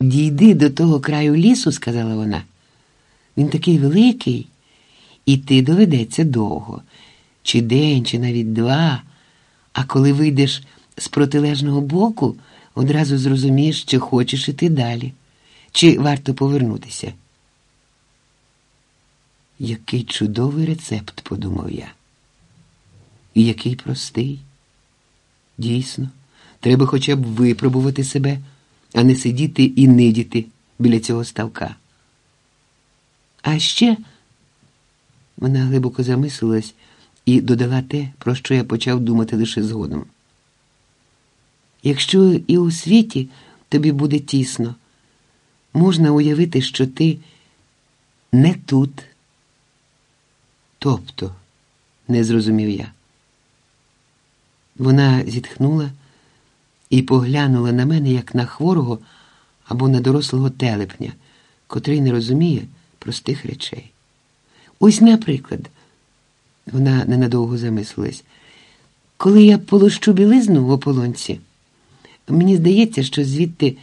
Дійди до того краю лісу, сказала вона. Він такий великий, іти доведеться довго, чи день, чи навіть два. А коли вийдеш з протилежного боку, одразу зрозумієш, чи хочеш іти далі, чи варто повернутися. Який чудовий рецепт, подумав я. І який простий. Дійсно, треба хоча б випробувати себе, а не сидіти і нидіти біля цього ставка. А ще вона глибоко замислилась і додала те, про що я почав думати лише згодом. Якщо і у світі тобі буде тісно, можна уявити, що ти не тут. Тобто, не зрозумів я. Вона зітхнула і поглянула на мене, як на хворого або на дорослого телепня, котрий не розуміє простих речей. Ось, наприклад, вона ненадовго замислилась, коли я полощу білизну в ополонці, мені здається, що звідти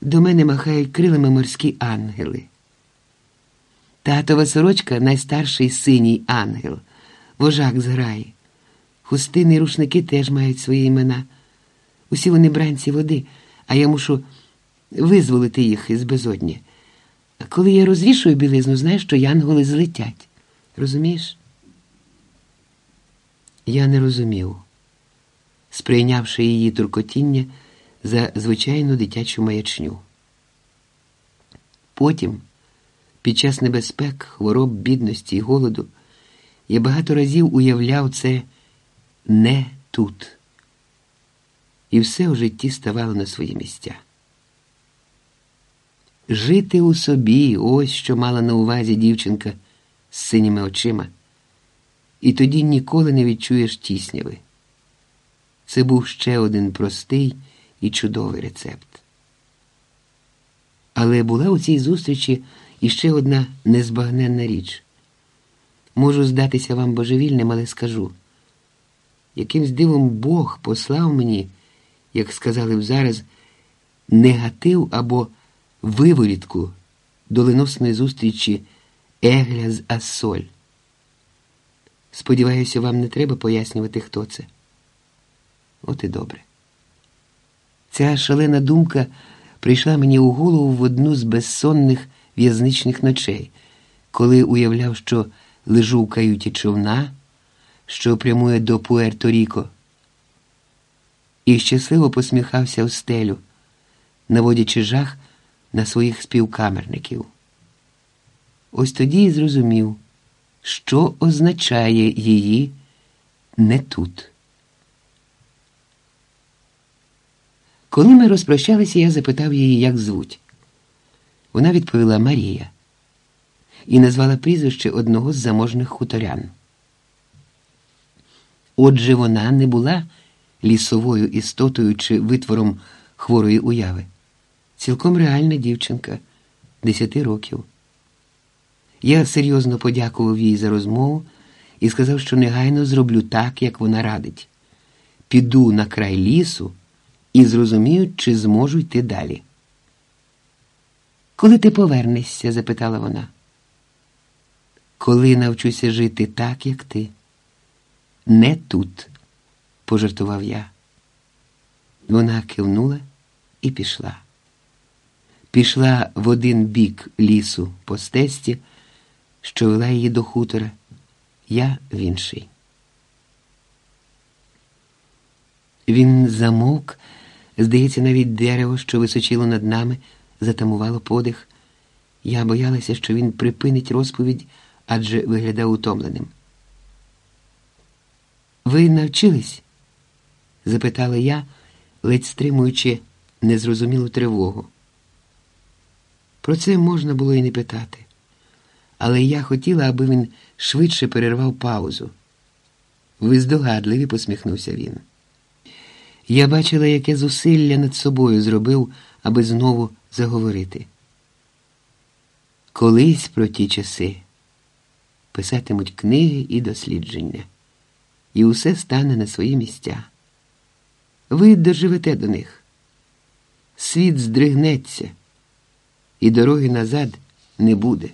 до мене махають крилами морські ангели. Татова сорочка найстарший синій ангел, вожак зграї. Хустини і рушники теж мають свої імена. Усі вони бранці води, а я мушу визволити їх із безодні. А коли я розвішую білизну, знаєш, що янголи злетять. Розумієш? Я не розумів, сприйнявши її туркотіння за звичайну дитячу маячню. Потім, під час небезпек, хвороб, бідності і голоду, я багато разів уявляв це не тут. І все у житті ставало на свої місця. Жити у собі, ось що мала на увазі дівчинка з синіми очима, і тоді ніколи не відчуєш тісняви. Це був ще один простий і чудовий рецепт. Але була у цій зустрічі іще одна незбагненна річ. Можу здатися вам божевільним, але скажу. Якимсь дивом Бог послав мені, як сказали б зараз, негатив або виворітку доленосної зустрічі Егля з Ассоль. Сподіваюся, вам не треба пояснювати, хто це. От і добре. Ця шалена думка прийшла мені у голову в одну з безсонних в'язничних ночей, коли уявляв, що лежу в каюті човна, що прямує до Пуерто-Ріко, і щасливо посміхався в стелю, наводячи жах на своїх співкамерників. Ось тоді і зрозумів, що означає її не тут. Коли ми розпрощалися, я запитав її, як звуть. Вона відповіла Марія і назвала прізвище одного з заможних хуторян. Отже, вона не була лісовою істотою чи витвором хворої уяви, цілком реальна дівчинка десяти років. Я серйозно подякував їй за розмову і сказав, що негайно зроблю так, як вона радить. Піду на край лісу і зрозумію, чи зможу йти далі. Коли ти повернешся? запитала вона. Коли навчуся жити так, як ти. Не тут, пожартував я. Вона кивнула і пішла. Пішла в один бік лісу по стесті, що вела її до хутора, я в інший. Він замовк, здається, навіть дерево, що височило над нами, затамувало подих. Я боялася, що він припинить розповідь, адже виглядав утомленим. Ви навчились? Запитала я, ледь стримуючи незрозумілу тривогу. Про це можна було і не питати, але я хотіла, аби він швидше перервав паузу. Ви здогадливі, посміхнувся він. Я бачила, яке зусилля над собою зробив, аби знову заговорити. Колись про ті часи писатимуть книги і дослідження і усе стане на свої місця. Ви доживете до них. Світ здригнеться, і дороги назад не буде.